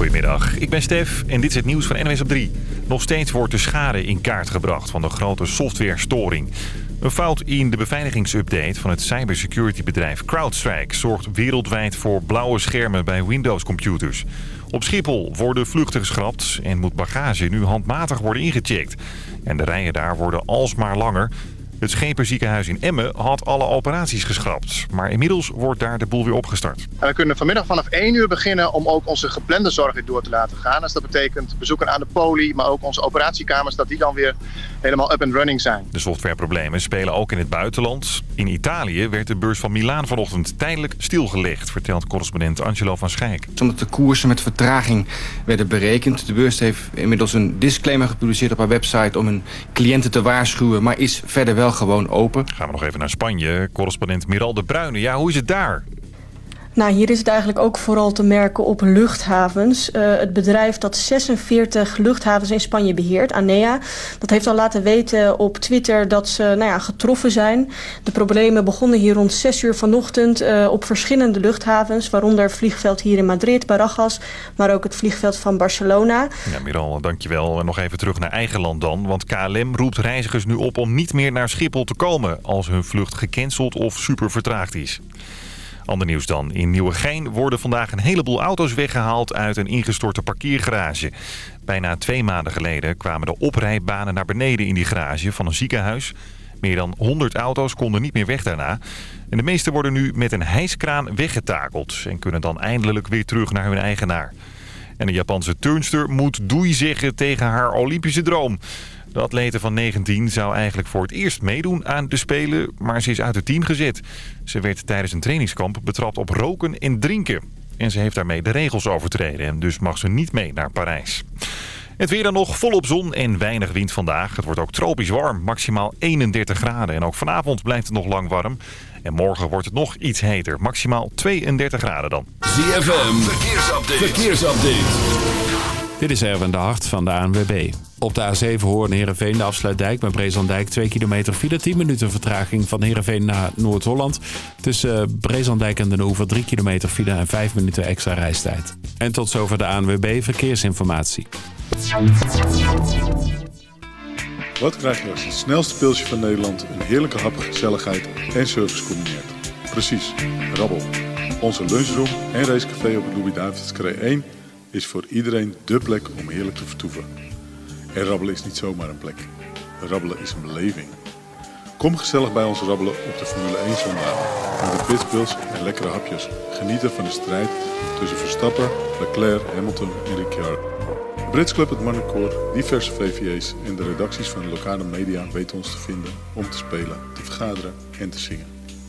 Goedemiddag, ik ben Stef en dit is het nieuws van NWS op 3. Nog steeds wordt de schade in kaart gebracht van de grote software-storing. Een fout in de beveiligingsupdate van het cybersecurity-bedrijf CrowdStrike... zorgt wereldwijd voor blauwe schermen bij Windows-computers. Op Schiphol worden vluchten geschrapt en moet bagage nu handmatig worden ingecheckt. En de rijen daar worden alsmaar langer... Het Schepenziekenhuis in Emmen had alle operaties geschrapt. Maar inmiddels wordt daar de boel weer opgestart. we kunnen vanmiddag vanaf 1 uur beginnen om ook onze geplande zorg weer door te laten gaan. Dus dat betekent bezoeken aan de poli, maar ook onze operatiekamers, dat die dan weer helemaal up and running zijn. De softwareproblemen spelen ook in het buitenland. In Italië werd de beurs van Milaan vanochtend tijdelijk stilgelegd, vertelt correspondent Angelo van Schijk. Omdat de koersen met vertraging werden berekend. De beurs heeft inmiddels een disclaimer gepubliceerd op haar website om hun cliënten te waarschuwen, maar is verder wel gewoon open. Gaan we nog even naar Spanje. Correspondent Miral de Bruyne. Ja, hoe is het daar? Nou, hier is het eigenlijk ook vooral te merken op luchthavens. Uh, het bedrijf dat 46 luchthavens in Spanje beheert, ANEA... dat heeft al laten weten op Twitter dat ze nou ja, getroffen zijn. De problemen begonnen hier rond 6 uur vanochtend uh, op verschillende luchthavens... waaronder vliegveld hier in Madrid, Barajas... maar ook het vliegveld van Barcelona. Ja, Miral, dankjewel. Nog even terug naar eigen land dan. Want KLM roept reizigers nu op om niet meer naar Schiphol te komen... als hun vlucht gecanceld of super vertraagd is. Ander nieuws dan. In Nieuwegein worden vandaag een heleboel auto's weggehaald uit een ingestorte parkeergarage. Bijna twee maanden geleden kwamen de oprijbanen naar beneden in die garage van een ziekenhuis. Meer dan 100 auto's konden niet meer weg daarna. En de meeste worden nu met een hijskraan weggetakeld en kunnen dan eindelijk weer terug naar hun eigenaar. En de Japanse turnster moet doei zeggen tegen haar Olympische droom. De atlete van 19 zou eigenlijk voor het eerst meedoen aan de Spelen, maar ze is uit het team gezet. Ze werd tijdens een trainingskamp betrapt op roken en drinken. En ze heeft daarmee de regels overtreden en dus mag ze niet mee naar Parijs. Het weer dan nog volop zon en weinig wind vandaag. Het wordt ook tropisch warm, maximaal 31 graden. En ook vanavond blijft het nog lang warm. En morgen wordt het nog iets heter, maximaal 32 graden dan. ZFM, verkeersupdate. verkeersupdate. Dit is Erwin de Hart van de ANWB. Op de A7 Hoorn Heerenveen de afsluitdijk bij Brezandijk 2 kilometer file 10 minuten vertraging van Heerenveen naar Noord-Holland. Tussen Brezandijk en Den Oever 3 kilometer file en 5 minuten extra reistijd. En tot zover de ANWB verkeersinformatie. Wat krijg je als het snelste pilsje van Nederland een heerlijke hap, gezelligheid en service combineert? Precies, rabbel. Onze lunchroom en racecafé op het Louis-David's 1 is voor iedereen dé plek om heerlijk te vertoeven. En rabbelen is niet zomaar een plek. Rabbelen is een beleving. Kom gezellig bij ons rabbelen op de Formule 1 zondag. Met de pitbulls en lekkere hapjes. Genieten van de strijd tussen Verstappen, Leclerc, Hamilton en Ricciardo. Brits Club, het Marnecoor, diverse VVA's en de redacties van de lokale media weten ons te vinden om te spelen, te vergaderen en te zingen.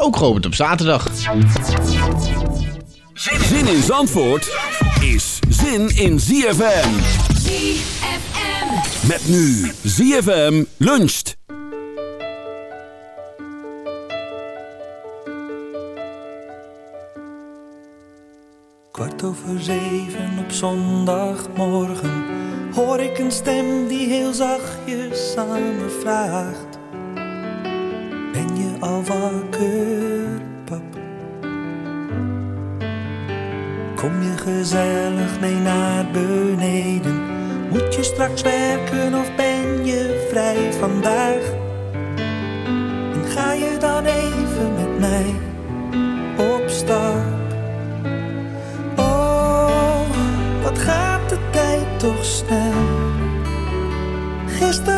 ook geopend op zaterdag. Zin in Zandvoort is zin in ZFM. ZFM. Met nu ZFM luncht. Kwart over zeven op zondagmorgen hoor ik een stem die heel zachtjes aan me vraagt: Wakker, pap? Kom je gezellig mee naar beneden? Moet je straks werken of ben je vrij vandaag? En ga je dan even met mij op stap? Oh, wat gaat de tijd toch snel? Gisteren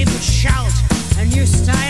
Newspapers shout, a new style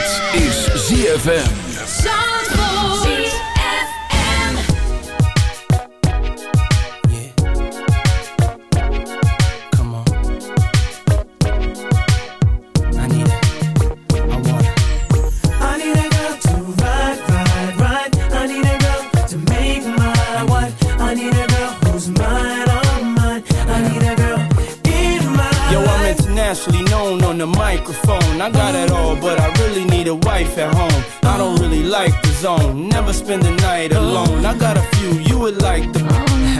Dit is ZFM. Spend the night alone. I got a few you would like the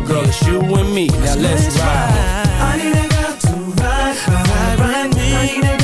girl, it's you and me. Now let's ride. I need a girl to ride, ride, ride. I need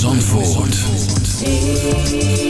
Zandvoort.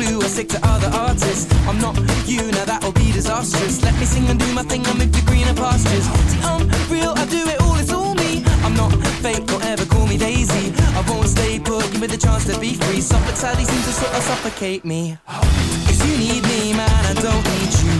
blue, I stick to other artists. I'm not you, now that'll be disastrous. Let me sing and do my thing, I move to greener pastures. See, I'm real, I do it all, it's all me. I'm not fake, don't ever call me Daisy. I won't stay put, give me the chance to be free. Suffolk sadly seems to sort of suffocate me. Cause you need me, man, I don't need you.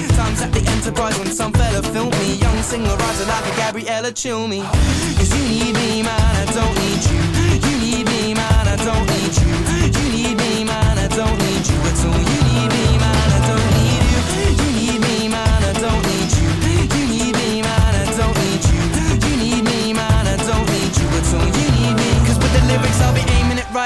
Times at the Enterprise when some fella filmed me. Young singer writer like a Gabriella chill me. Cause you need me man, I don't need you. You need me man, I don't need you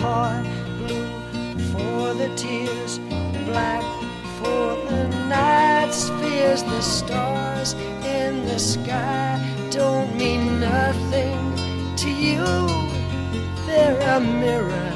heart, blue for the tears, black for the night's fears. The stars in the sky don't mean nothing to you, they're a mirror.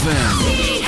ZFM.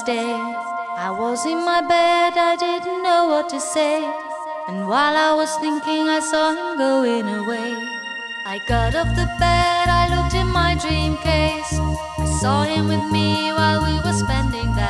Wednesday. I was in my bed, I didn't know what to say. And while I was thinking, I saw him going away. I got off the bed, I looked in my dream case. I saw him with me while we were spending that.